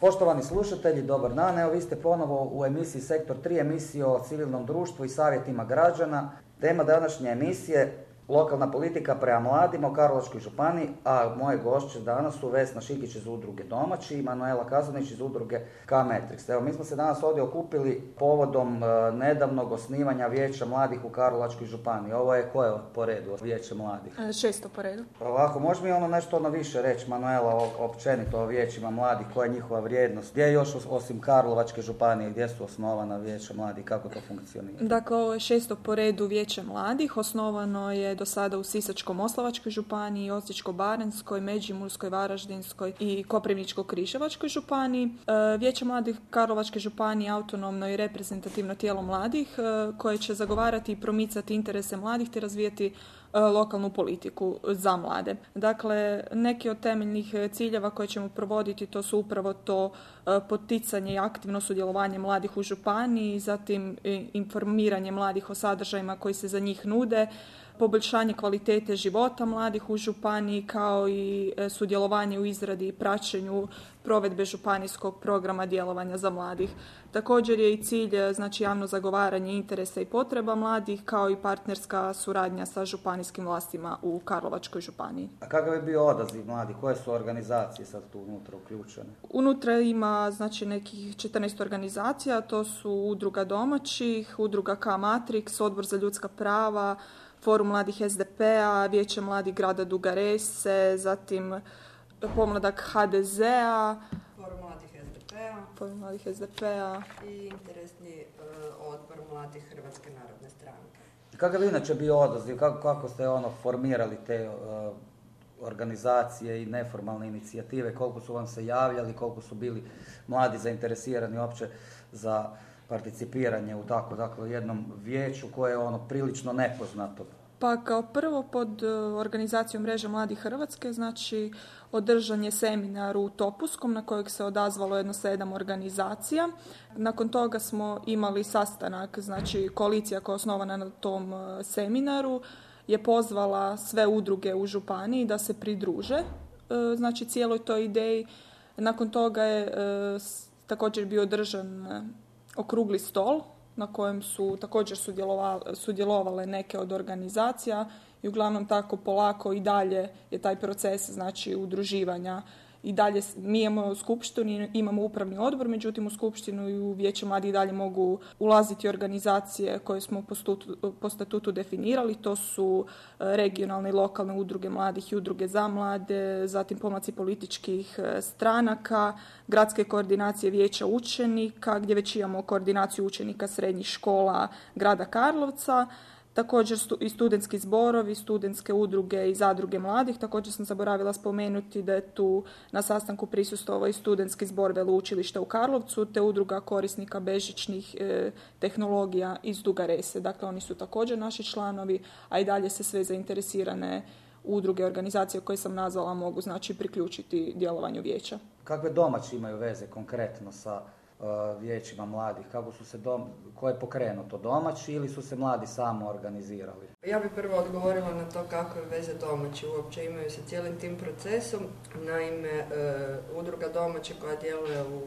Poštovani slušatelji, dobar dan. Evo vi ste ponovo u emisiji Sektor 3, emisiji o civilnom društvu i savjetima građana. Tema današnje emisije lokalna politika prema mladima u Karlovačkoj županiji, a moje gošće danas su Vesna Šikić iz udruge Domaći i Manuela Kazanić iz udruge K-Matrix. Evo, mi smo se danas ovdje okupili povodom e, nedavnog osnivanja Vijeća mladih u Karlovačkoj županiji. Ovo je koje po redu Vijeće mladih? E, šesto po redu. Ovako, može mi ono nešto ono više reći, Manuela, općenito o vijećima mladih, koja je njihova vrijednost? Gdje je još osim Karlovačke županije, gdje su osnovana Vijeća mladih, kako to funkcionira? Dakle, ovo je šesto po redu Vijeće mladih, osnovano je do sada u Sisačko-Moslavačkoj županiji, Osječko-Baranskoj, Međimurskoj, Varaždinskoj i Koprivničko-Križevačkoj županiji. E, Vijeće mladih Karlovačke županije autonomno i reprezentativno tijelo mladih e, koje će zagovarati i promicati interese mladih te razvijati e, lokalnu politiku za mlade. Dakle, neki od temeljnih ciljeva koje ćemo provoditi to su upravo to poticanje i aktivno sudjelovanje mladih u županiji, zatim informiranje mladih o sadržajima koji se za njih nude, poboljšanje kvalitete života mladih u županiji kao i e, sudjelovanje u izradi i praćenju provedbe županijskog programa djelovanja za mladih. Također je i cilj e, znači javno zagovaranje interesa i potreba mladih kao i partnerska suradnja sa županijskim vlastima u Karlovačkoj županiji. A kakav je bio odaziv mladih? Koje su organizacije sad tu unutra uključene? Unutra ima znači nekih 14 organizacija, to su Udruga domaćih, Udruga K Matrix, Odbor za ljudska prava, Forum mladih SDP-a, Vijeće mladih grada Dugarese, zatim Pomladak HDZ-a, Forum mladih SDP-a, Forum mladih SDP-a i interesni e, odbor mladih Hrvatske narodne stranke. Kakav je inače bio odaziv? Kako, kako ste ono formirali te e, organizacije i neformalne inicijative? Koliko su vam se javljali? Koliko su bili mladi zainteresirani uopće za participiranje u tako dakle, jednom vijeću koje je ono prilično nepoznato? Pa kao prvo pod e, organizacijom Mreže Mladih Hrvatske, znači održan je seminar u Topuskom na kojeg se odazvalo jedno sedam organizacija. Nakon toga smo imali sastanak, znači koalicija koja je osnovana na tom e, seminaru je pozvala sve udruge u Županiji da se pridruže, e, znači cijeloj toj ideji. Nakon toga je također bio održan okrugli stol na kojem su također sudjelovale neke od organizacija i uglavnom tako polako i dalje je taj proces znači udruživanja i dalje mi imamo skupštinu, imamo upravni odbor, međutim u skupštinu i u vijeće mladih dalje mogu ulaziti organizacije koje smo po, statutu definirali, to su e, regionalne i lokalne udruge mladih i udruge za mlade, zatim pomaci političkih e, stranaka, gradske koordinacije vijeća učenika, gdje već imamo koordinaciju učenika srednjih škola grada Karlovca, Također i studentski zborovi, studentske udruge i zadruge mladih. Također sam zaboravila spomenuti da je tu na sastanku prisustvovao i studentski zbor veleučilišta u Karlovcu te udruga korisnika bežičnih e, tehnologija iz Dugarese. Dakle, oni su također naši članovi, a i dalje se sve zainteresirane udruge, organizacije koje sam nazvala mogu znači priključiti djelovanju vijeća. Kakve domaći imaju veze konkretno sa vijećima mladih, kako su se dom, ko je pokrenuto domaći ili su se mladi samo organizirali? Ja bih prvo odgovorila na to kako je veze domaći uopće imaju sa cijelim tim procesom. Naime, uh, udruga domaće koja djeluje u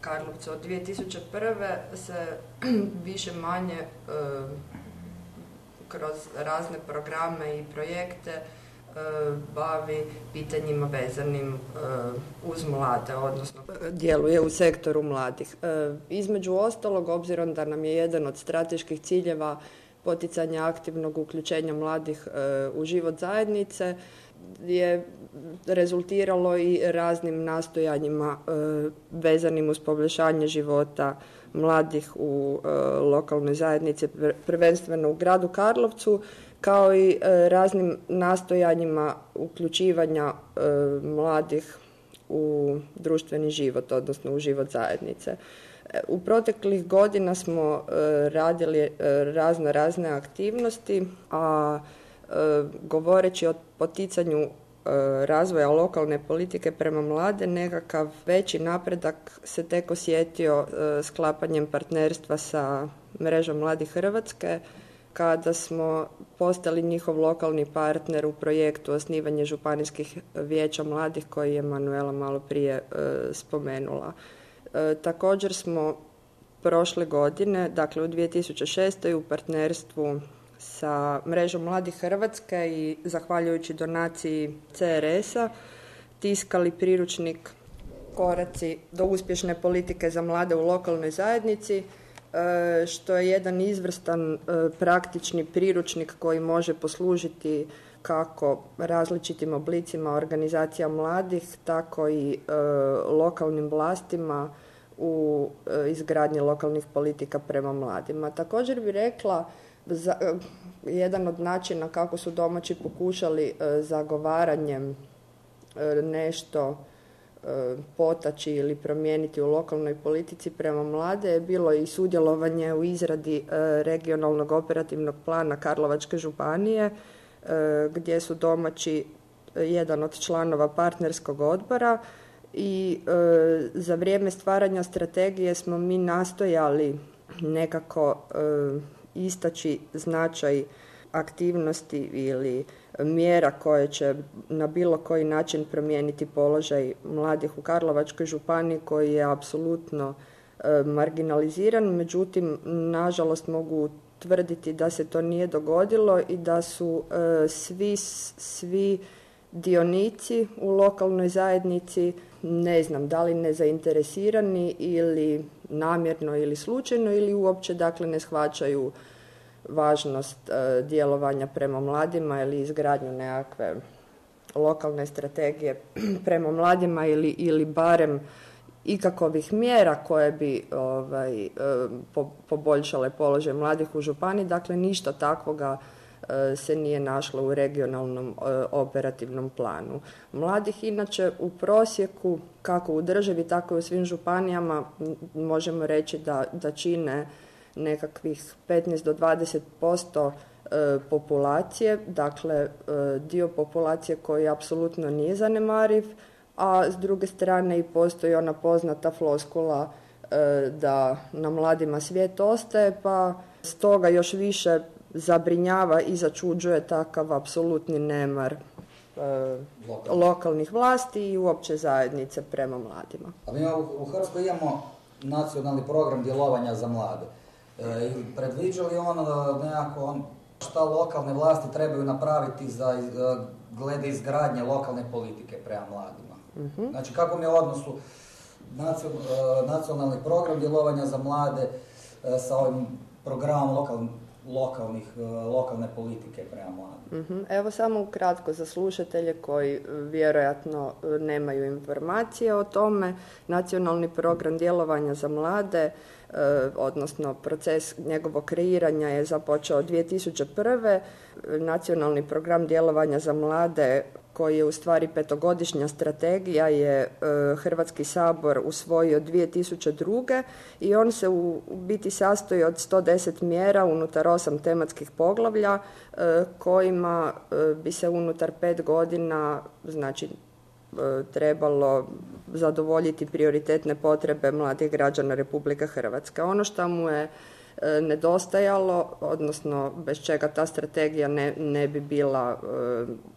Karlovcu od 2001. se više manje uh, kroz razne programe i projekte bavi pitanjima vezanim e, uz mlade, odnosno djeluje u sektoru mladih. E, između ostalog, obzirom da nam je jedan od strateških ciljeva poticanje aktivnog uključenja mladih u život zajednice, je rezultiralo i raznim nastojanjima vezanim uz poboljšanje života mladih u lokalnoj zajednici, prvenstveno u gradu Karlovcu, kao i e, raznim nastojanjima uključivanja e, mladih u društveni život, odnosno u život zajednice. E, u proteklih godina smo radili razno razne aktivnosti, a govoreći o poticanju razvoja lokalne politike prema mlade, nekakav veći napredak se tek osjetio sklapanjem partnerstva sa mrežom Mladih Hrvatske, kada smo postali njihov lokalni partner u projektu osnivanje županijskih vijeća mladih koji je Manuela malo prije spomenula. Također smo prošle godine, dakle u 2006. u partnerstvu sa mrežom Mladih Hrvatske i zahvaljujući donaciji CRS-a tiskali priručnik koraci do uspješne politike za mlade u lokalnoj zajednici, e, što je jedan izvrstan e, praktični priručnik koji može poslužiti kako različitim oblicima organizacija mladih, tako i e, lokalnim vlastima u izgradnji lokalnih politika prema mladima. Također bi rekla za, jedan od načina kako su domaći pokušali zagovaranjem nešto E, potaći ili promijeniti u lokalnoj politici prema mlade je bilo i sudjelovanje u izradi e, regionalnog operativnog plana Karlovačke županije e, gdje su domaći jedan od članova partnerskog odbora i za vrijeme stvaranja strategije smo mi nastojali nekako istaći značaj aktivnosti ili mjera koje će na bilo koji način promijeniti položaj mladih u Karlovačkoj županiji koji je apsolutno e, marginaliziran, međutim nažalost mogu tvrditi da se to nije dogodilo i da su e, svi, svi dionici u lokalnoj zajednici ne znam da li nezainteresirani ili namjerno ili slučajno ili uopće dakle ne shvaćaju važnost e, djelovanja prema mladima ili izgradnju nekakve lokalne strategije prema mladima ili, ili barem ikakovih mjera koje bi ovaj, e, poboljšale položaj mladih u županiji. Dakle, ništa takvoga se nije našlo u regionalnom operativnom planu. Mladih inače u prosjeku, kako u državi, tako i u svim županijama, možemo reći da, da čine nekakvih 15 do 20% e, populacije, dakle e, dio populacije koji apsolutno nije zanemariv, a s druge strane i postoji ona poznata floskula e, da na mladima svijet ostaje, pa stoga još više zabrinjava i začuđuje takav apsolutni nemar lokalnih vlasti i uopće zajednice prema mladima. A mi u Hrvatskoj imamo nacionalni program djelovanja za mlade. E, predviđa li on e, nekako on, šta lokalne vlasti trebaju napraviti za e, glede izgradnje lokalne politike prema mladima? uh Znači kako mi je u odnosu nacionalni program djelovanja za mlade sa ovim programom lokalnih lokalnih, lokalne politike prema mladima. Mhm. Evo samo ukratko za slušatelje koji vjerojatno nemaju informacije o tome. Nacionalni program djelovanja za mlade E, odnosno proces njegovog kreiranja je započeo 2001. Nacionalni program djelovanja za mlade koji je u stvari petogodišnja strategija je e, Hrvatski sabor usvojio 2002. i on se u biti sastoji od 110 mjera unutar osam tematskih poglavlja e, kojima bi se unutar pet godina znači trebalo zadovoljiti prioritetne potrebe mladih građana Republike Hrvatske. Ono što mu je e, nedostajalo, odnosno bez čega ta strategija ne, ne bi bila e,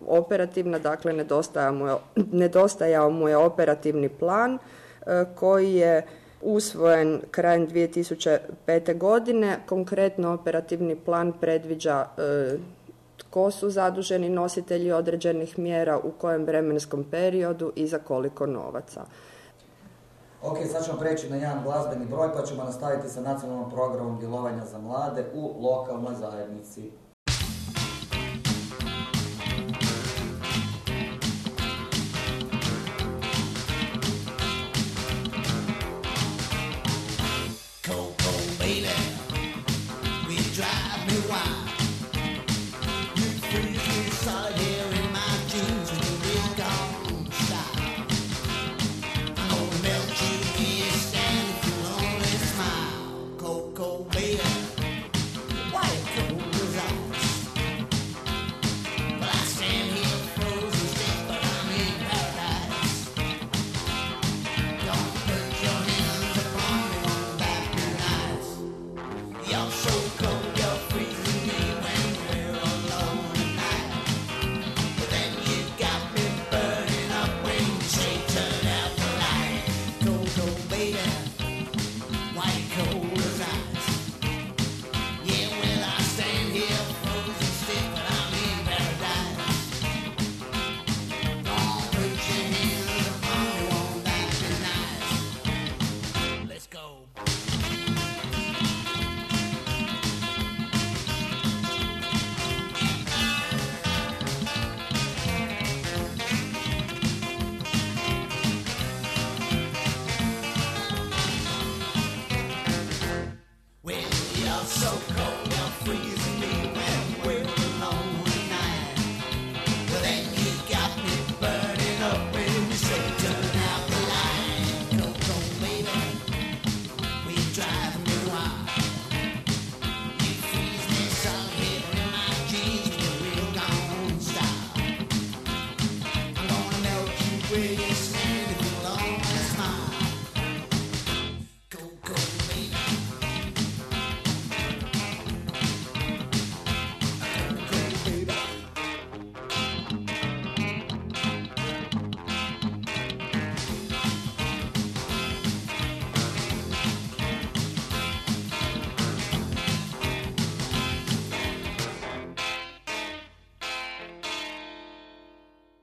operativna, dakle nedostajao mu, je, nedostajao mu je operativni plan e, koji je usvojen krajem 2005. godine. Konkretno operativni plan predviđa tko su zaduženi nositelji određenih mjera, u kojem vremenskom periodu i za koliko novaca. Ok, sad ćemo preći na jedan glazbeni broj pa ćemo nastaviti sa nacionalnom programom djelovanja za mlade u lokalnoj zajednici.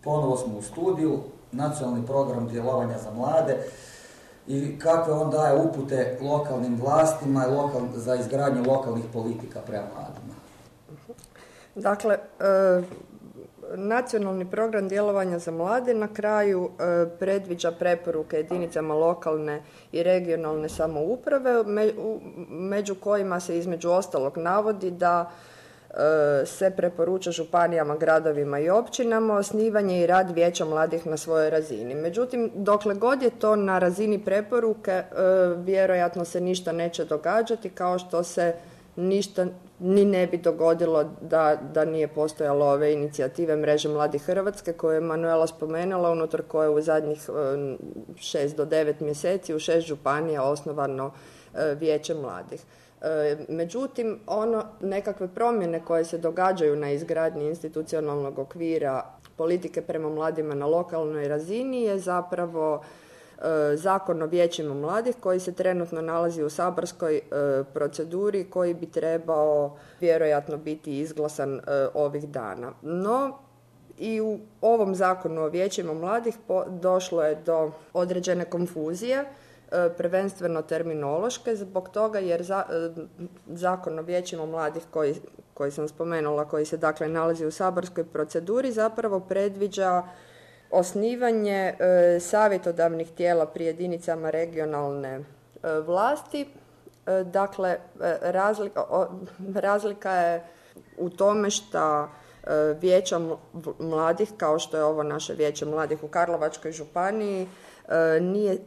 Ponovo smo u studiju, nacionalni program djelovanja za mlade i kakve on daje upute lokalnim vlastima i za izgradnju lokalnih politika prema mladima. Dakle, e, nacionalni program djelovanja za mlade na kraju e, predviđa preporuke jedinicama lokalne i regionalne samouprave među kojima se između ostalog navodi da se preporuča županijama, gradovima i općinama osnivanje i rad vijeća mladih na svojoj razini. Međutim, dokle god je to na razini preporuke, e, vjerojatno se ništa neće događati kao što se ništa ni ne bi dogodilo da, da nije postojalo ove inicijative Mreže Mladih Hrvatske koje je Manuela spomenula, unutar koje u zadnjih e, šest do devet mjeseci u šest županija osnovano e, vijeće mladih. E, međutim, ono nekakve promjene koje se događaju na izgradnji institucionalnog okvira politike prema mladima na lokalnoj razini je zapravo E, zakon o vijećima mladih koji se trenutno nalazi u saborskoj e, proceduri koji bi trebao vjerojatno biti izglasan ovih dana. No, i u ovom zakonu o vijećima mladih došlo je do određene konfuzije, prvenstveno terminološke, zbog toga jer zakon o vijećima mladih koji, koji sam spomenula, koji se dakle nalazi u saborskoj proceduri, zapravo predviđa osnivanje e, savjetodavnih tijela pri jedinicama regionalne e, vlasti. E, dakle, razlika, je u tome što vijeća mladih, kao što je ovo naše vijeće mladih u Karlovačkoj županiji, nije,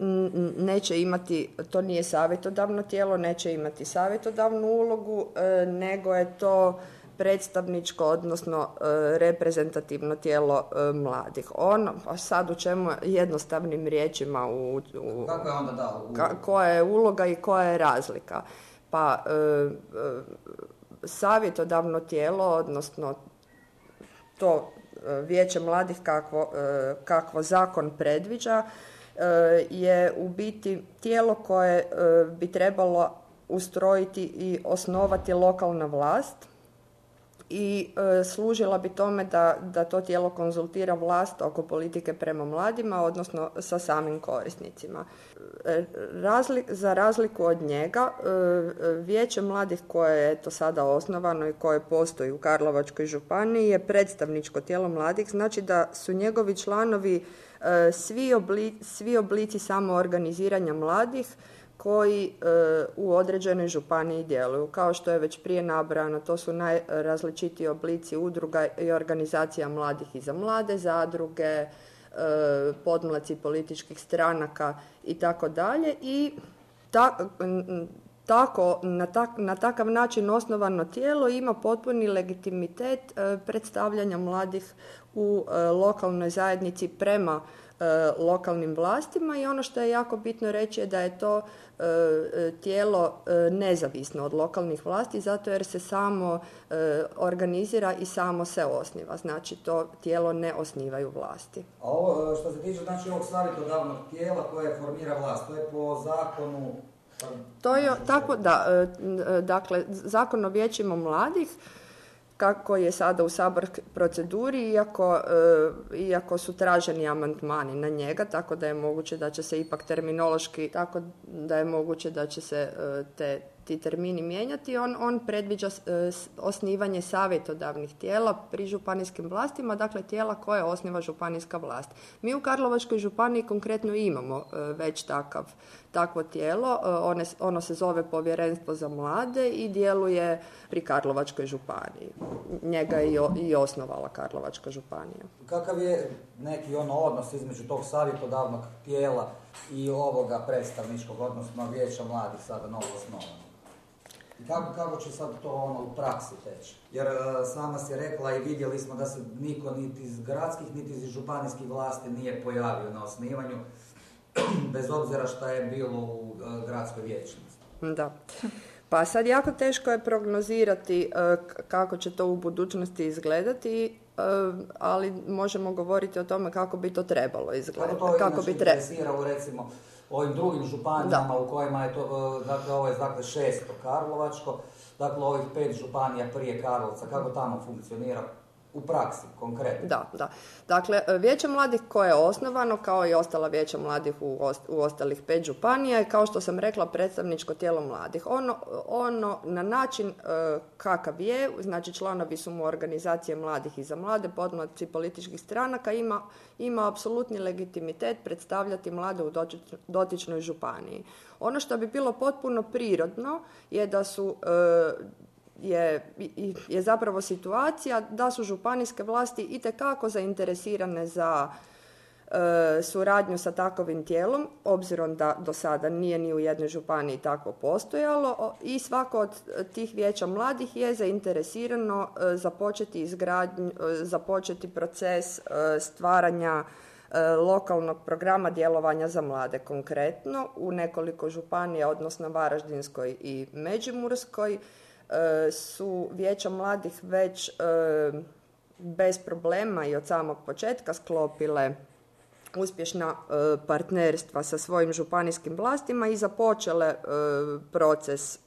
neće imati, to nije savjetodavno tijelo, neće imati savjetodavnu ulogu, nego je to predstavničko, odnosno e, reprezentativno tijelo e, mladih. Ono, a sad u čemu jednostavnim riječima u, u Kako je onda da, u... koja je uloga i koja je razlika. Pa e, savjetodavno tijelo, odnosno to vijeće mladih kakvo, kakvo zakon predviđa, je u biti tijelo koje bi trebalo ustrojiti i osnovati lokalna vlast i e, služila bi tome da, da to tijelo konzultira vlast oko politike prema mladima, odnosno sa samim korisnicima. E, za razliku od njega, e, Vijeće mladih koje je to sada osnovano i koje postoji u Karlovačkoj županiji je predstavničko tijelo mladih, znači da su njegovi članovi svi, obli, svi oblici samoorganiziranja mladih, koji e, u određenoj županiji djeluju. Kao što je već prije nabrano, to su najrazličitiji oblici udruga i organizacija mladih i za mlade zadruge, e, podmlaci političkih stranaka i tako dalje i tako, na, na takav način osnovano tijelo ima potpuni legitimitet e, predstavljanja mladih u lokalnoj zajednici prema lokalnim vlastima i ono što je jako bitno reći je da je to E, tijelo e, nezavisno od lokalnih vlasti zato jer se samo e, organizira i samo se osniva. Znači to tijelo ne osnivaju vlasti. A ovo što se tiče znači ovog savjetodavnog tijela koje formira vlast, to je po zakonu to je tako da, dakle, zakon o vijećima mladih kako je sada u sabor proceduri, iako, e, iako su traženi amandmani na njega, tako da je moguće da će se ipak terminološki, tako da je moguće da će se e, te ti termini mijenjati, on, on predviđa e, osnivanje savjetodavnih tijela pri županijskim vlastima, dakle tijela koje osniva županijska vlast. Mi u Karlovačkoj županiji konkretno imamo e, već takav, takvo tijelo, e, one, ono se zove Povjerenstvo za mlade i djeluje pri Karlovačkoj županiji. Njega je i osnovala Karlovačka županija. Kakav je neki ono odnos između tog savjetodavnog tijela i ovoga predstavničkog, odnosno vijeća mladih sada novo osnovano? I kako, kako će sad to ono u praksi teći? Jer e, sama si rekla i vidjeli smo da se niko niti iz gradskih, niti iz županijskih vlasti nije pojavio na osnivanju, bez obzira što je bilo u e, gradskoj vijećnosti. Da. Pa sad jako teško je prognozirati e, kako će to u budućnosti izgledati, ali možemo govoriti o tome kako bi to trebalo izgledati. Kako to kako bi trebalo. recimo ovim drugim županijama u kojima je to, e, dakle ovo je dakle šesto Karlovačko, dakle ovih pet županija prije Karlovca, kako tamo funkcionira u praksi, konkretno. Da, da. Dakle, Vijeće mladih koje je osnovano, kao i ostala Vijeća mladih u, u ostalih pet županija, je kao što sam rekla predstavničko tijelo mladih. Ono, ono na način e, kakav je, znači članovi su mu organizacije mladih i za mlade, podmladci političkih stranaka, ima, ima apsolutni legitimitet predstavljati mlade u dotičnoj županiji. Ono što bi bilo potpuno prirodno je da su e, je, je zapravo situacija da su županijske vlasti itekako zainteresirane za e, suradnju sa takovim tijelom, obzirom da do sada nije ni u jednoj županiji tako postojalo. I svako od tih vijeća mladih je zainteresirano e, započeti izgradnju, e, započeti proces stvaranja lokalnog programa djelovanja za mlade konkretno u nekoliko županija, odnosno Varaždinskoj i Međimurskoj E, su vijeća mladih već e, bez problema i od samog početka sklopile uspješna e, partnerstva sa svojim županijskim vlastima i započele proces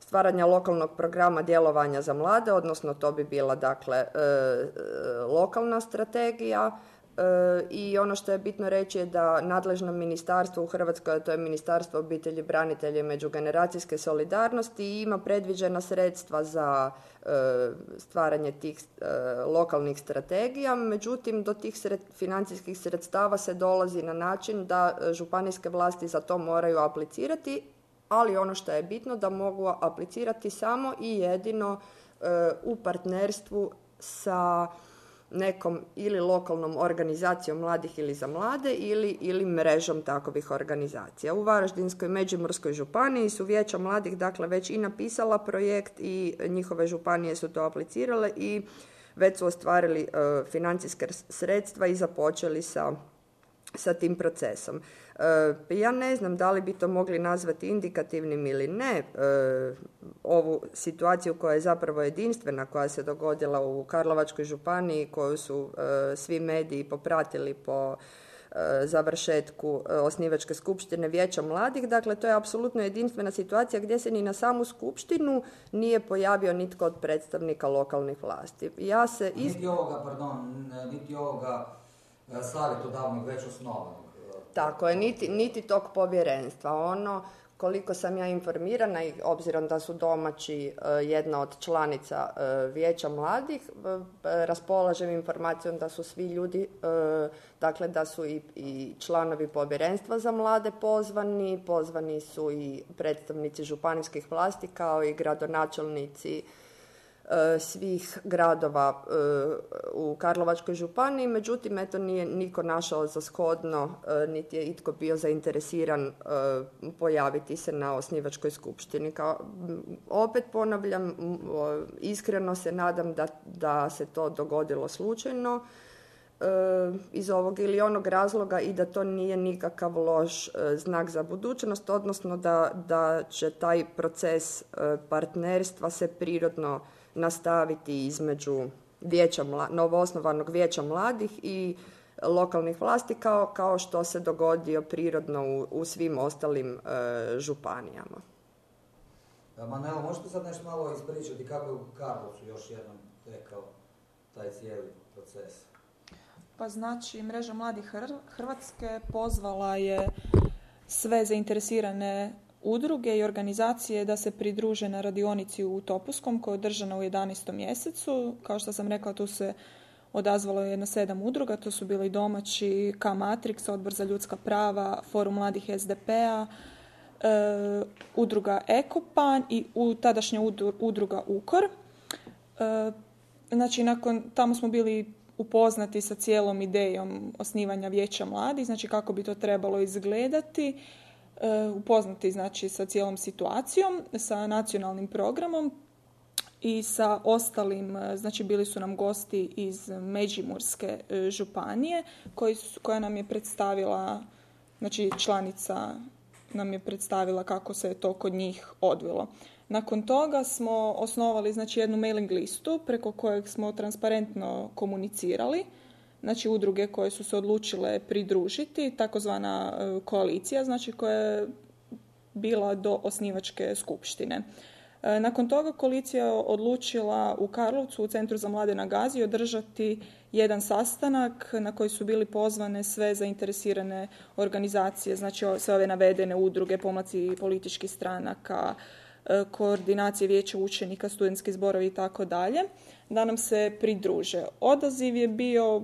stvaranja lokalnog programa djelovanja za mlade, odnosno to bi bila dakle lokalna strategija. E, i ono što je bitno reći je da nadležno ministarstvo u Hrvatskoj, to je Ministarstvo obitelji, branitelja i međugeneracijske solidarnosti ima predviđena sredstva za e, stvaranje tih e, lokalnih strategija, međutim do tih financijskih sredstava se dolazi na način da županijske vlasti za to moraju aplicirati, ali ono što je bitno da mogu aplicirati samo i jedino u partnerstvu sa nekom ili lokalnom organizacijom mladih ili za mlade ili, ili mrežom takovih organizacija. U Varaždinskoj Međimurskoj županiji su vijeća mladih dakle već i napisala projekt i njihove županije su to aplicirale i već su ostvarili uh, financijske sredstva i započeli sa, sa tim procesom. E, ja ne znam da li bi to mogli nazvati indikativnim ili ne, e, ovu situaciju koja je zapravo jedinstvena, koja se dogodila u Karlovačkoj županiji, koju su e, svi mediji popratili po završetku osnivačke skupštine Vijeća mladih. Dakle, to je apsolutno jedinstvena situacija gdje se ni na samu skupštinu nije pojavio nitko od predstavnika lokalnih vlasti. Ja se... Niti ovoga, pardon, niti ovoga savjetodavnog već osnovanog. Tako je, niti, niti tog povjerenstva. Ono, koliko sam ja informirana i obzirom da su domaći e, jedna od članica e, vijeća mladih, e, raspolažem informacijom da su svi ljudi, dakle da su i, i članovi povjerenstva za mlade pozvani, pozvani su i predstavnici županijskih vlasti kao i gradonačelnici svih gradova e, u Karlovačkoj županiji, međutim eto nije niko našao za shodno, e, niti je itko bio zainteresiran pojaviti se na osnivačkoj skupštini. Kao, opet ponavljam, iskreno se nadam da, da se to dogodilo slučajno iz ovog ili onog razloga i da to nije nikakav loš znak za budućnost, odnosno da, da će taj proces partnerstva se prirodno nastaviti između vijeća, novoosnovanog vijeća mladih i lokalnih vlasti kao, kao što se dogodio prirodno u, u svim ostalim e, županijama. Manela, možete sad nešto malo ispričati kako je u Karlovcu još jednom tekao taj cijeli proces? Pa znači, Mreža mladih Hrvatske pozvala je sve zainteresirane udruge i organizacije da se pridruže na radionici u Topuskom koja je održana u 11. mjesecu. Kao što sam rekla, tu se odazvalo jedno sedam udruga, to su bili domaći K-Matrix, Odbor za ljudska prava, Forum mladih SDP-a, e, udruga Ekopan i u, tadašnja udruga UKOR. E, znači, nakon, tamo smo bili upoznati sa cijelom idejom osnivanja vijeća mladih, znači kako bi to trebalo izgledati upoznati znači sa cijelom situacijom, sa nacionalnim programom i sa ostalim, e, znači bili su nam gosti iz Međimurske e, županije koji, koja nam je predstavila, znači članica nam je predstavila kako se je to kod njih odvilo. Nakon toga smo osnovali znači jednu mailing listu preko kojeg smo transparentno komunicirali znači udruge koje su se odlučile pridružiti, takozvana e, koalicija, znači koja je bila do osnivačke skupštine. E, nakon toga koalicija je odlučila u Karlovcu u Centru za mlade na Gazi održati jedan sastanak na koji su bili pozvane sve zainteresirane organizacije, znači sve ove navedene udruge, pomlaci političkih stranaka, e, koordinacije vijeća učenika, studentski zborovi i tako dalje, da nam se pridruže. Odaziv je bio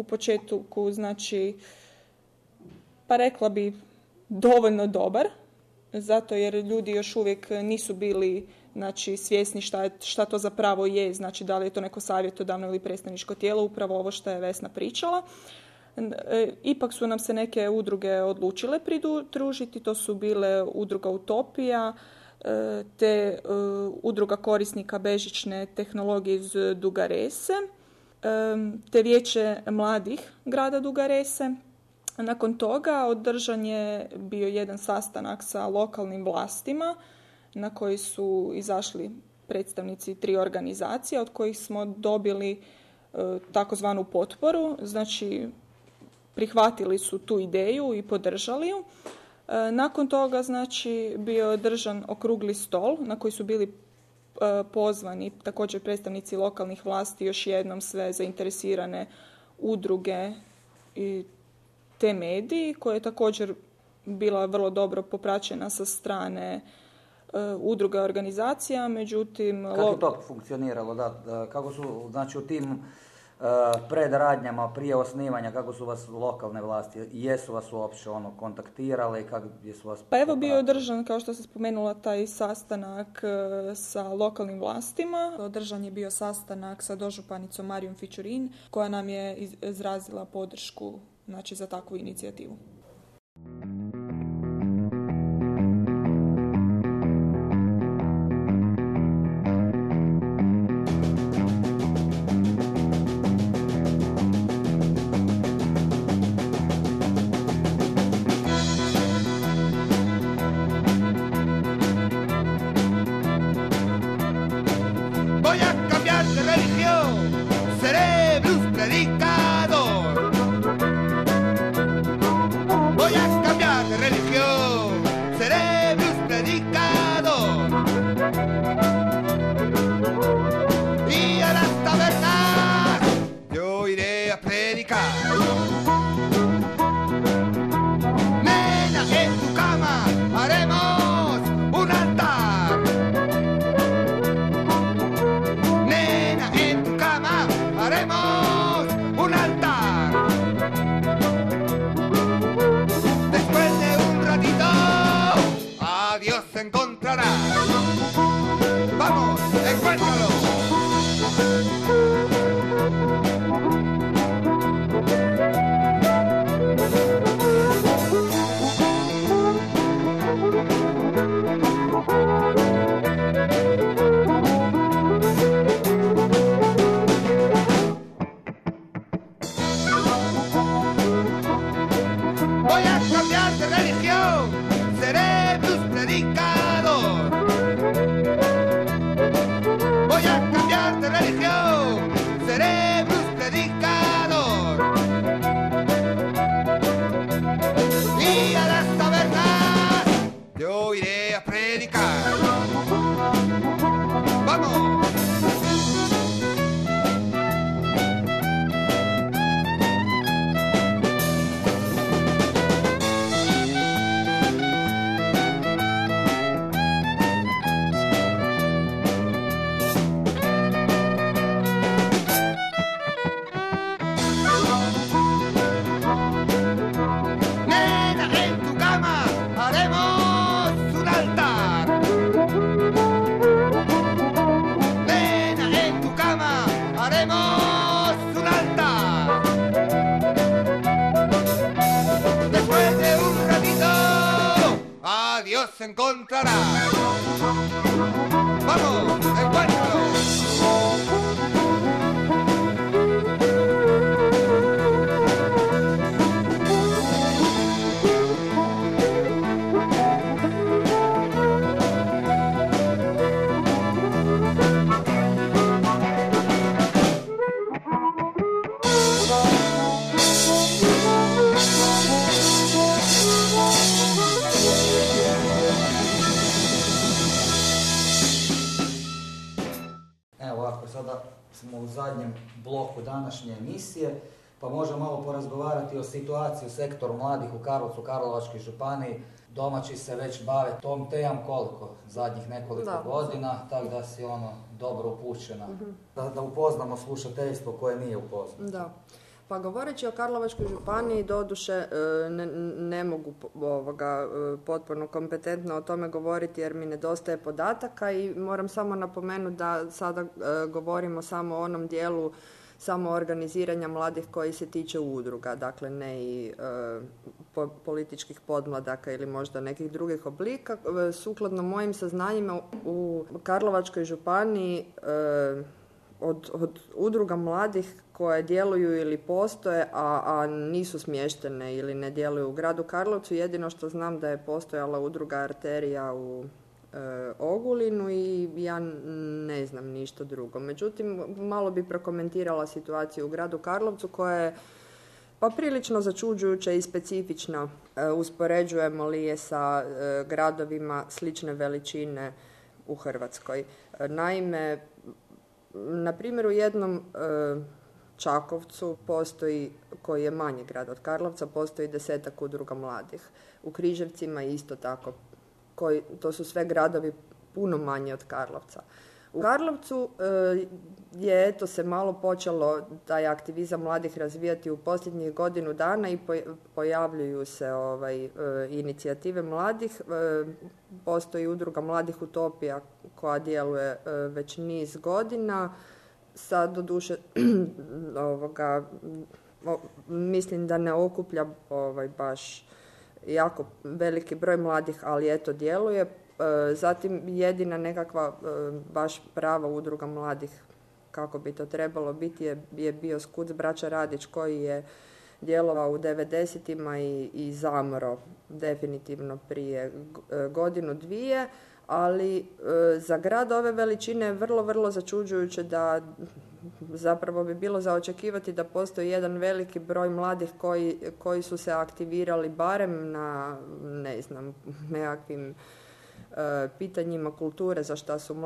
u početku, znači, pa rekla bi dovoljno dobar, zato jer ljudi još uvijek nisu bili znači, svjesni šta, šta to zapravo je, znači da li je to neko savjetodavno ili predstavničko tijelo, upravo ovo što je Vesna pričala. E, ipak su nam se neke udruge odlučile pridružiti, to su bile udruga Utopija, e, te e, udruga korisnika bežične tehnologije iz Dugarese, te vijeće mladih grada Dugarese, nakon toga održan je bio jedan sastanak sa lokalnim vlastima na koji su izašli predstavnici tri organizacije od kojih smo dobili e, takozvanu potporu, znači prihvatili su tu ideju i podržali ju. E, nakon toga znači bio je održan okrugli stol na koji su bili pozvani također predstavnici lokalnih vlasti, još jednom sve zainteresirane udruge i te mediji koja je također bila vrlo dobro popraćena sa strane uh, udruga organizacija, međutim... Kako je to funkcioniralo? Da, kako su, znači u tim uh, predradnjama prije osnivanja, kako su vas lokalne vlasti, jesu vas uopće ono kontaktirale i kako su vas... Pa evo bio je održan, kao što se spomenula, taj sastanak uh, sa lokalnim vlastima. Održan je bio sastanak sa dožupanicom Marijom Fičurin, koja nam je izrazila podršku znači, za takvu inicijativu. Clara. encontrará. Porazgovarati o situaciji u sektoru mladih u Karlovcu, Karlovačkoj županiji. Domaći se već bave tom temom koliko? Zadnjih nekoliko godina, tako da si ono dobro upućena. Mhm. Da, da upoznamo slušateljstvo koje nije upoznano. Da. Pa govoreći o Karlovačkoj županiji, doduše e, ne, ne mogu ovoga, e, potpuno kompetentno o tome govoriti jer mi nedostaje podataka i moram samo napomenuti da sada e, govorimo samo o onom dijelu samo organiziranja mladih koji se tiče udruga, dakle ne i političkih podmladaka ili možda nekih drugih oblika. Sukladno mojim saznanjima u Karlovačkoj županiji od, od udruga mladih koje djeluju ili postoje, a, a nisu smještene ili ne djeluju u gradu Karlovcu. Jedino što znam da je postojala udruga Arterija u e, Ogulinu i ja ne znam ništa drugo. Međutim, malo bi prokomentirala situaciju u gradu Karlovcu koja je pa prilično začuđujuća i specifična. E, uspoređujemo li je sa e, gradovima slične veličine u Hrvatskoj. Naime, na primjer u jednom Čakovcu postoji, koji je manji grad od Karlovca, postoji desetak udruga mladih. U Križevcima isto tako. Koji, to su sve gradovi puno manji od Karlovca. U Karlovcu e, je eto se malo počelo taj aktivizam mladih razvijati u posljednjih godinu dana i pojavljuju se ovaj, e, inicijative mladih. E, postoji udruga mladih utopija koja djeluje već niz godina sad doduše ovoga, mislim da ne okuplja ovaj, baš jako veliki broj mladih, ali eto djeluje. E, zatim jedina nekakva e, baš prava udruga mladih kako bi to trebalo biti je, je bio Skuc Braća Radić koji je djelovao u 90-ima i, i zamro definitivno prije e, godinu dvije ali za grad ove veličine je vrlo, vrlo začuđujuće da zapravo bi bilo za očekivati da postoji jedan veliki broj mladih koji, koji su se aktivirali barem na, ne znam, nekakvim e, pitanjima kulture za šta su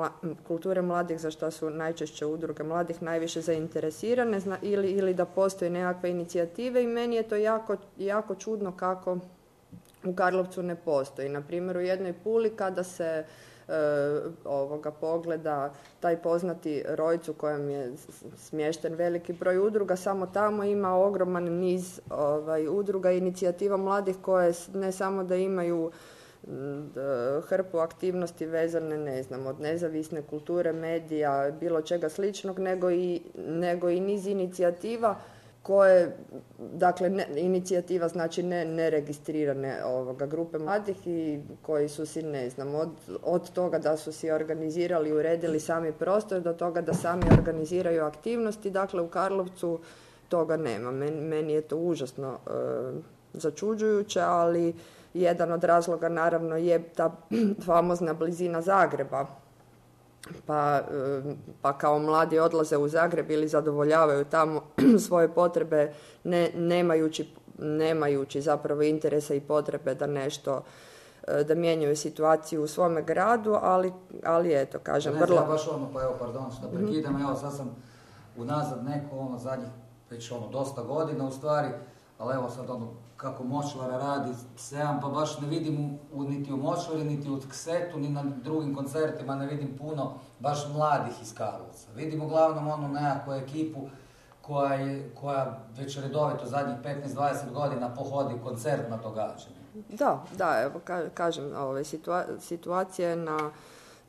kulture mladih za šta su najčešće udruge mladih najviše zainteresirane ili, ili da postoje nekakve inicijative i meni je to jako, jako čudno kako u Karlovcu ne postoji. Na primjer u jednoj Puli kada se ovoga pogleda taj poznati rojcu kojem je smješten veliki broj udruga, samo tamo ima ogroman niz ovaj, udruga i inicijativa mladih koje ne samo da imaju hrpu aktivnosti vezane, ne znam, od nezavisne kulture, medija, bilo čega sličnog, nego i, nego i niz inicijativa koje, dakle, ne, inicijativa znači ne neregistrirane ovoga grupe mladih i koji su si, ne znam, od, od toga da su si organizirali i uredili sami prostor do toga da sami organiziraju aktivnosti. Dakle, u Karlovcu toga nema. Meni, meni je to užasno e, začuđujuće, ali jedan od razloga naravno je ta famozna blizina Zagreba pa, pa kao mladi odlaze u Zagreb ili zadovoljavaju tamo svoje potrebe ne, nemajući, nemajući zapravo interesa i potrebe da nešto e, da mijenjaju situaciju u svome gradu, ali, ali eto, kažem, vrlo... Ja baš ono, pa evo, pardon, što prekidam, evo, sad sam unazad neko, ono, zadnjih, već ono, dosta godina u stvari, ali evo sad ono, kako močvara radi sedam, pa baš ne vidim u, niti u močvari, niti u ksetu, ni na drugim koncertima ne vidim puno baš mladih iz Karlovca. Vidim uglavnom onu nekakvu ekipu koja, je, koja već redovito zadnjih 15-20 godina pohodi koncertna događanja. Da, da, evo kažem, ove, situacija je na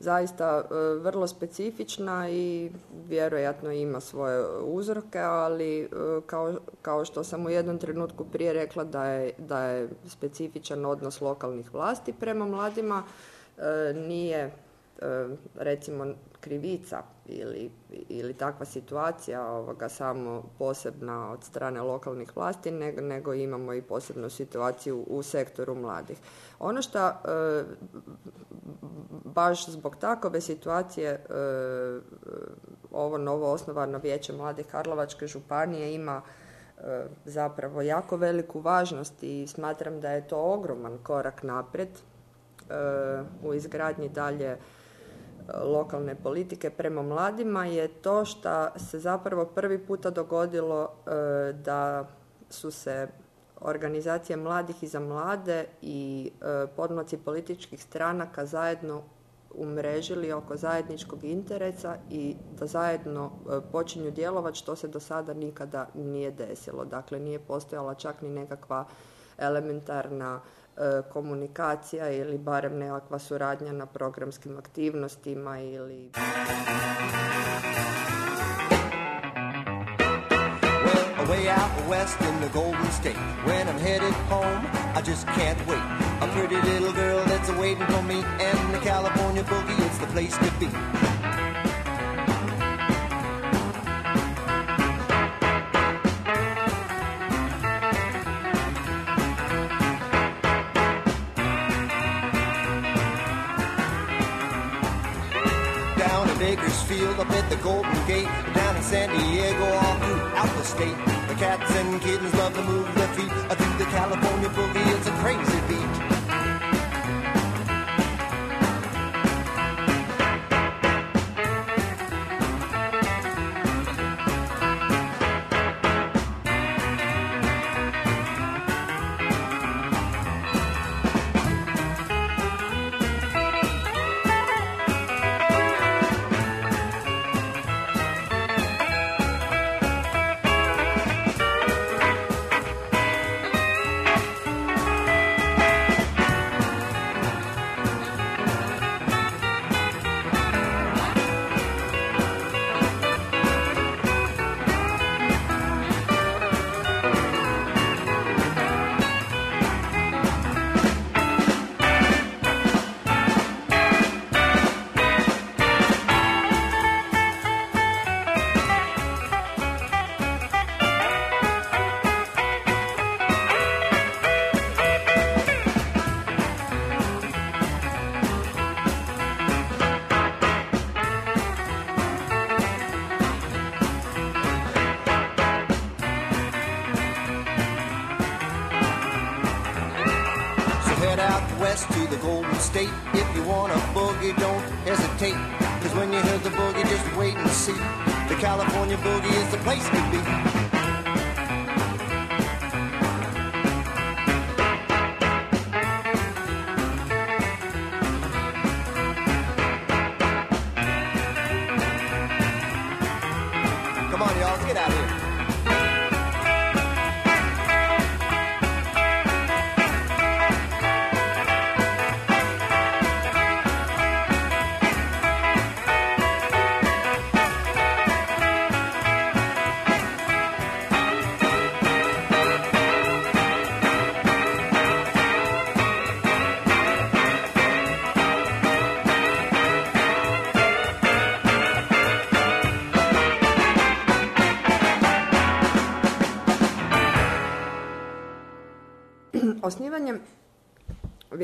zaista e, vrlo specifična i vjerojatno ima svoje uzroke, ali e, kao, kao što sam u jednom trenutku prije rekla da je, da je specifičan odnos lokalnih vlasti prema mladima, e, nije recimo krivica ili, ili takva situacija ovoga samo posebna od strane lokalnih vlasti, nego, nego imamo i posebnu situaciju u sektoru mladih. Ono što baš zbog takove situacije e, ovo novo osnovano vijeće mladih Karlovačke županije ima e, zapravo jako veliku važnost i smatram da je to ogroman korak naprijed e, u izgradnji dalje lokalne politike prema mladima je to što se zapravo prvi puta dogodilo da su se organizacije mladih i za mlade i podmlaci političkih stranaka zajedno umrežili oko zajedničkog interesa i da zajedno e, počinju djelovati što se do sada nikada nije desilo. Dakle, nije postojala čak ni nekakva elementarna e, komunikacija ili barem nekakva suradnja na programskim aktivnostima ili... way out west in the Golden State. When I'm headed home, I just can't wait. A pretty little girl that's waiting for me, and the California boogie, it's the place to be. Bakersfield, up at the Golden Gate, down in San Diego, all throughout the state The cats and kittens love to move their feet. I do the California boogie, it's a crazy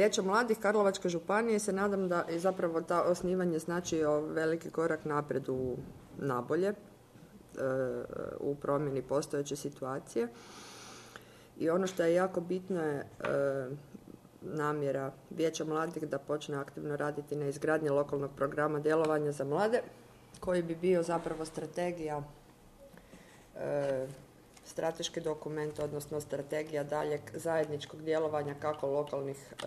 Vijeća mladih Karlovačke županije se nadam da je zapravo ta osnivanje znači veliki korak napred u nabolje e, u promjeni postojeće situacije. I ono što je jako bitno je e, namjera Vijeća mladih da počne aktivno raditi na izgradnji lokalnog programa djelovanja za mlade koji bi bio zapravo strategija e, strateški dokument, odnosno strategija daljeg zajedničkog djelovanja kako lokalnih e,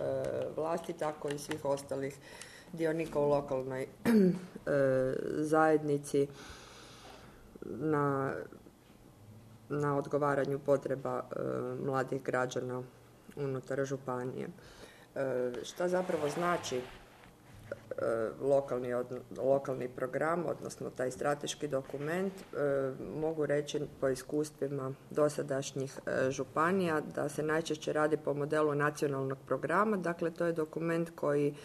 vlasti, tako i svih ostalih dionika u lokalnoj e, zajednici na, na odgovaranju potreba e, mladih građana unutar županije. Šta zapravo znači E, lokalni, lokalni program, odnosno taj strateški dokument, e, mogu reći po iskustvima dosadašnjih e, županija da se najčešće radi po modelu nacionalnog programa, dakle to je dokument koji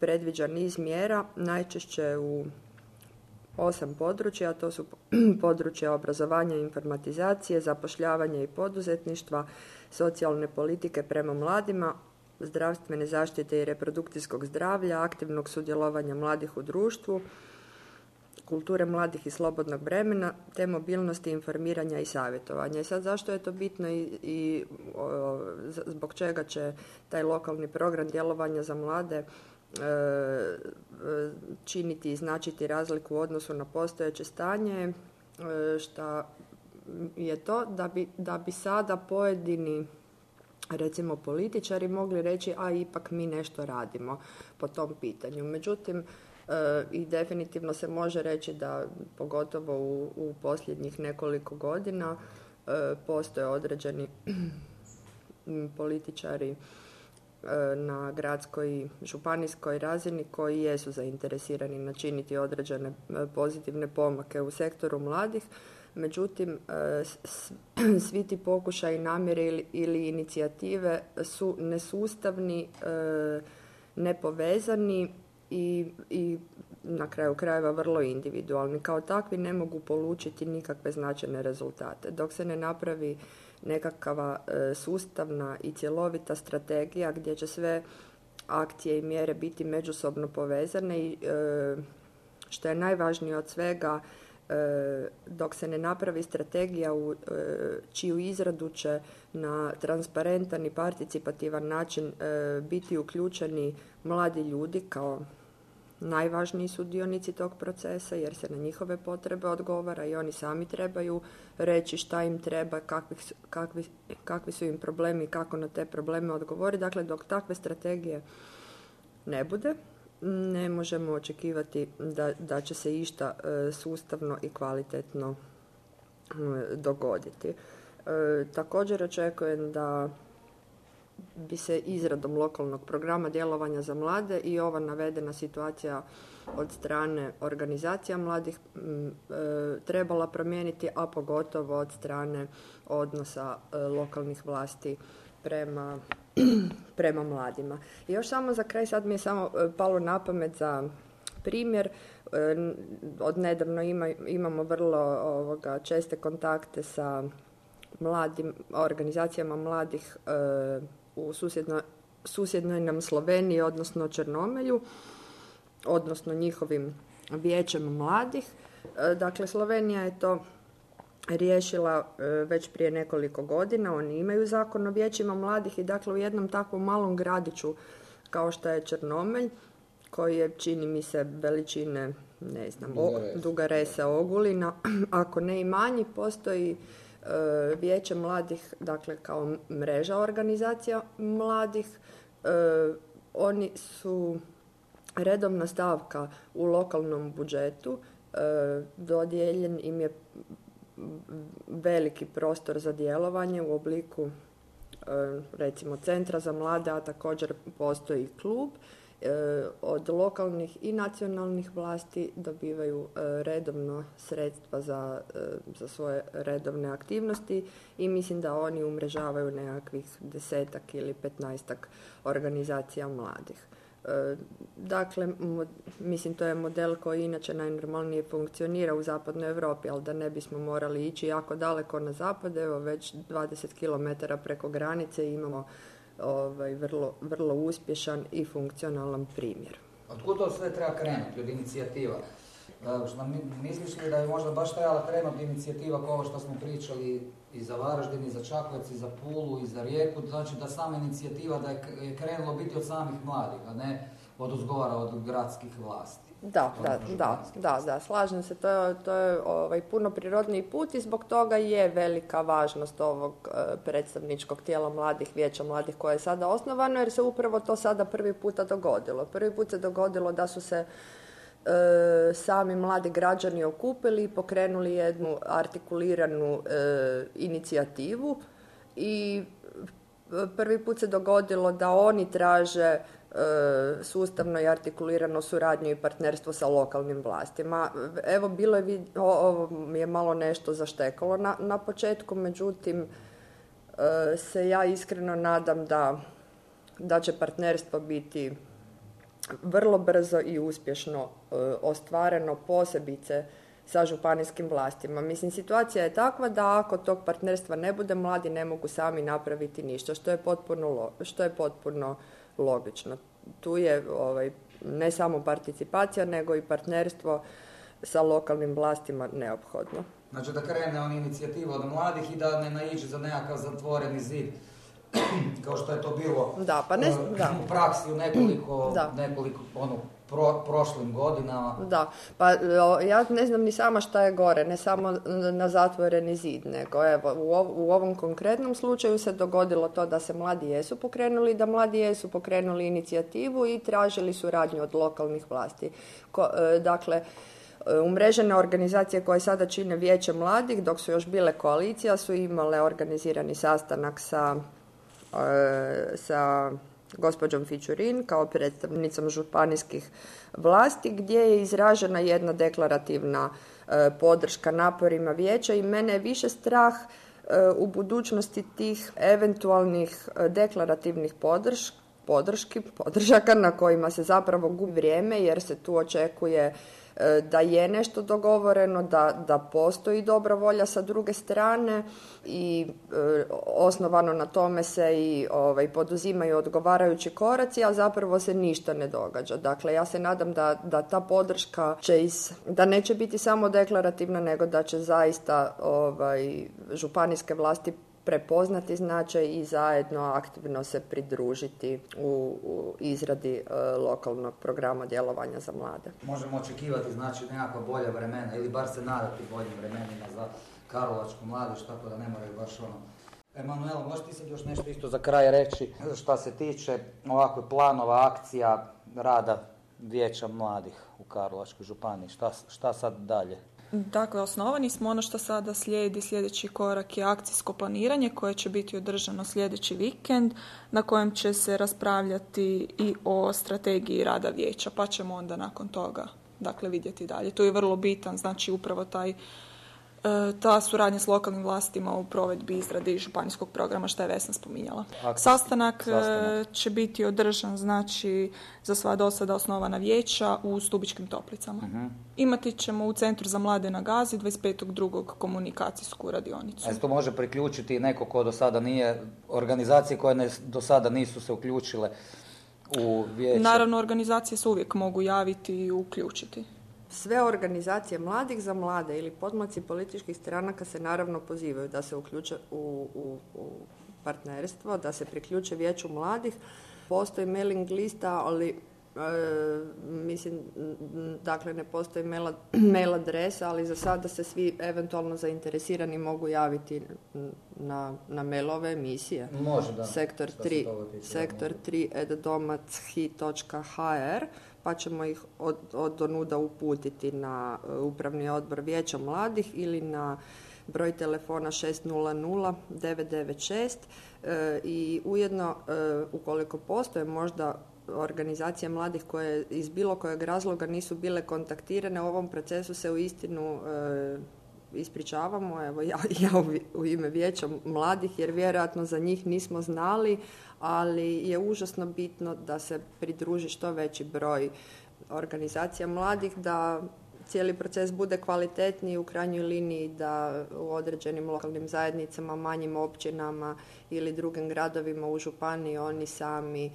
predviđa niz mjera, najčešće u osam područja, a to su područja obrazovanja i informatizacije, zapošljavanja i poduzetništva, socijalne politike prema mladima, zdravstvene zaštite i reprodukcijskog zdravlja, aktivnog sudjelovanja mladih u društvu, kulture mladih i slobodnog vremena, te mobilnosti, informiranja i savjetovanja. I sad zašto je to bitno i, i zbog čega će taj lokalni program djelovanja za mlade činiti i značiti razliku u odnosu na postojeće stanje, što je to da bi, da bi sada pojedini recimo političari mogli reći a ipak mi nešto radimo po tom pitanju. Međutim, i definitivno se može reći da pogotovo u, u posljednjih nekoliko godina postoje određeni političari e, na gradskoj i županijskoj razini koji jesu zainteresirani načiniti određene e, pozitivne pomake u sektoru mladih. Međutim, e, svi ti pokušaji namjere ili inicijative su nesustavni, nepovezani i, i na kraju krajeva vrlo individualni. Kao takvi ne mogu polučiti nikakve značajne rezultate. Dok se ne napravi nekakva e, sustavna i cjelovita strategija gdje će sve akcije i mjere biti međusobno povezane i e, što je najvažnije od svega e, dok se ne napravi strategija u čiju izradu će na transparentan i participativan način biti uključeni mladi ljudi kao najvažniji sudionici tog procesa jer se na njihove potrebe odgovara i oni sami trebaju reći šta im treba, kakvi, kakvi, kakvi su im problemi i kako na te probleme odgovori. Dakle, dok takve strategije ne bude, ne možemo očekivati da, da će se išta e, sustavno i kvalitetno e, dogoditi. E, također očekujem da bi se izradom lokalnog programa djelovanja za mlade i ova navedena situacija od strane organizacija mladih e, trebala promijeniti, a pogotovo od strane odnosa e, lokalnih vlasti prema, prema mladima. I još samo za kraj, sad mi je samo e, palo na pamet za primjer. Od nedavno ima, imamo vrlo ovoga, česte kontakte sa mladim organizacijama mladih u susjednoj nam Sloveniji, odnosno Črnomelju, odnosno njihovim vijećem mladih. E, dakle, Slovenija je to riješila e, već prije nekoliko godina. Oni imaju zakon o vijećima mladih i dakle u jednom takvom malom gradiću kao što je Črnomelj, koji je, čini mi se, veličine, ne znam, Duga Resa Ogulina, ako ne i manji, postoji E, vijeće mladih, dakle kao mreža organizacija mladih, e, oni su redovna stavka u lokalnom budžetu, e, dodijeljen im je veliki prostor za djelovanje u obliku recimo centra za mlade, a također postoji klub E, od lokalnih i nacionalnih vlasti dobivaju e, redovno sredstva za, e, za svoje redovne aktivnosti i mislim da oni umrežavaju nekakvih desetak ili petnaestak organizacija mladih. Dakle, mislim to je model koji inače najnormalnije funkcionira u zapadnoj Europi, ali da ne bismo morali ići jako daleko na zapad, evo već 20 km preko granice imamo ovaj, vrlo, vrlo uspješan i funkcionalan primjer. Otkud to sve treba krenuti od inicijativa? Što misliš li da je možda baš trebala krenuti inicijativa kao što smo pričali i za Varaždin, i za Čakovec, i za Pulu, i za Rijeku, znači da sama inicijativa da je krenulo biti od samih mladih, a ne od uzgora od gradskih vlasti. Da, da, da, da, da, slažem se, to je, to je ovaj, puno prirodniji put i zbog toga je velika važnost ovog e, predstavničkog tijela mladih, vijeća mladih koje je sada osnovano jer se upravo to sada prvi puta dogodilo. Prvi put se dogodilo da su se sami mladi građani okupili i pokrenuli jednu artikuliranu e, inicijativu i prvi put se dogodilo da oni traže E, sustavno i artikulirano suradnju i partnerstvo sa lokalnim vlastima. Evo, bilo je, ovo mi je malo nešto zaštekalo na, na početku, međutim, e, se ja iskreno nadam da, da će partnerstvo biti vrlo brzo i uspješno e, ostvareno posebice sa županijskim vlastima. Mislim, situacija je takva da ako tog partnerstva ne bude, mladi ne mogu sami napraviti ništa, što je potpuno, što je potpuno logično. Tu je ovaj, ne samo participacija, nego i partnerstvo sa lokalnim vlastima neophodno. Znači da krene on inicijativa od mladih i da ne naiđe za nekakav zatvoreni zid kao što je to bilo da, pa ne, e, da. u praksi u nekoliko, da. nekoliko ono, pro, prošlim godinama. Da, pa ja ne znam ni sama šta je gore, ne samo na zatvoreni zid, nego evo, u, u ovom konkretnom slučaju se dogodilo to da se mladi jesu pokrenuli, da mladi jesu pokrenuli inicijativu i tražili suradnju od lokalnih vlasti. Ko, e, dakle, Umrežene organizacije koje sada čine vijeće mladih, dok su još bile koalicija, su imale organizirani sastanak sa, sa gospođom Fičurin kao predstavnicom županijskih vlasti gdje je izražena jedna deklarativna e, podrška naporima vijeća i mene je više strah e, u budućnosti tih eventualnih deklarativnih podrški, podržaka na kojima se zapravo gubi vrijeme jer se tu očekuje E, da je nešto dogovoreno, da, da postoji dobra volja sa druge strane i e, osnovano na tome se i ovaj, poduzimaju odgovarajući koraci, a zapravo se ništa ne događa. Dakle, ja se nadam da, da ta podrška će iz, da neće biti samo deklarativna, nego da će zaista ovaj, županijske vlasti prepoznati značaj i zajedno aktivno se pridružiti u, izradi e, lokalnog programa djelovanja za mlade. Možemo očekivati znači nekakva bolja vremena ili bar se nadati boljim vremenima za Karlovačku mladež, tako da ne moraju baš ono Emanuela, možeš ti sad još nešto isto za kraj reći šta se tiče ovakvih planova, akcija, rada vijeća mladih u Karlovačkoj županiji? Šta, šta sad dalje? Dakle, osnovani smo ono što sada slijedi, sljedeći korak je akcijsko planiranje koje će biti održano sljedeći vikend na kojem će se raspravljati i o strategiji rada vijeća, pa ćemo onda nakon toga dakle vidjeti dalje. To je vrlo bitan, znači upravo taj ta suradnja s lokalnim vlastima u provedbi izrade županijskog programa što je Vesna spominjala. Sastanak, e, će biti održan znači za sva do sada osnovana vijeća u Stubičkim toplicama. uh Imati ćemo u Centru za mlade na Gazi 25.2. komunikacijsku radionicu. A to može priključiti neko ko do sada nije, organizacije koje ne, do sada nisu se uključile u vijeće? Naravno, organizacije se uvijek mogu javiti i uključiti. Sve organizacije mladih za mlade ili podmlaci političkih stranaka se naravno pozivaju da se uključe u, u, u partnerstvo, da se priključe vijeću mladih. Postoji mailing lista, ali e, mislim, dakle ne postoji mail, mail adresa, ali za sada se svi eventualno zainteresirani mogu javiti na, na mailove emisije. Može da. Sektor 3, sektor 3 eddomachi.hr pa ćemo ih od, od donuda uputiti na e, upravni odbor vijeća mladih ili na broj telefona 600 996 e, i ujedno e, ukoliko postoje možda organizacije mladih koje iz bilo kojeg razloga nisu bile kontaktirane u ovom procesu se u istinu ispričavamo, evo ja, ja u ime vijeća mladih jer vjerojatno za njih nismo znali, ali je užasno bitno da se pridruži što veći broj organizacija mladih, da cijeli proces bude kvalitetniji u krajnjoj liniji da u određenim lokalnim zajednicama, manjim općinama ili drugim gradovima u županiji oni sami e,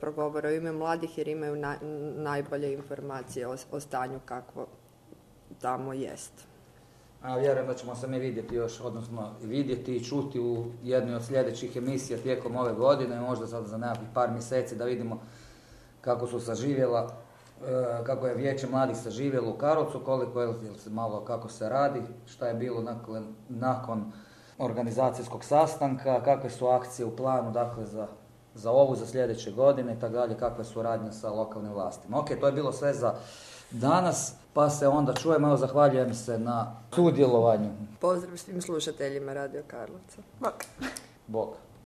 progovore u ime mladih jer imaju najbolje informacije o, o stanju kakvo tamo jest. A vjerujem da ćemo se mi vidjeti još, odnosno vidjeti i čuti u jednoj od sljedećih emisija tijekom ove godine, možda sad za nekakvih par mjeseci da vidimo kako su saživjela, e, kako je vijeće mladih saživjelo u Karlovcu, koliko je malo kako se radi, šta je bilo nakon, nakon organizacijskog sastanka, kakve su akcije u planu dakle za, za ovu, za sljedeće godine i tako dalje, kakve su radnje sa lokalnim vlastima. Ok, to je bilo sve za danas, pa se onda čujemo. Evo, zahvaljujem se na sudjelovanju. Pozdrav svim slušateljima Radio Karlovca. Bok. Bok.